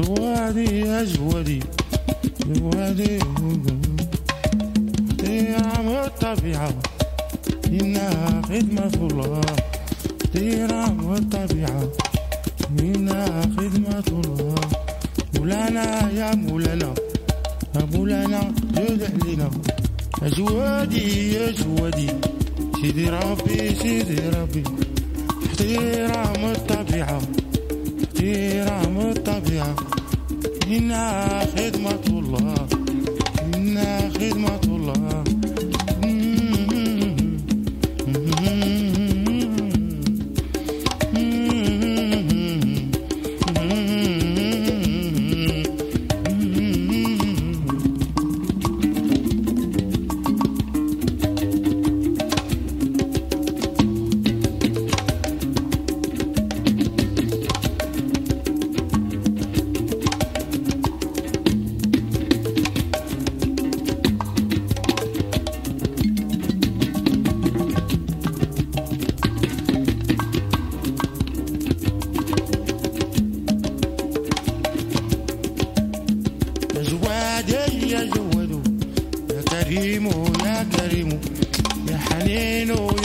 جوادي يا جوادي جوادي احترام الطبيعة إنها خدمة الله. احترام الطبيعة إنها خدمة الله. مولانا يا مولانا يا مولانا جود علينا يا جوادي يا جوادي سيدي ربي سيدي ربي. احترام الطبيعة احترام الطبيعة إنها خدمة الله إنها خدمة الله يا جواد يا كريم يا كريم. يا حنين.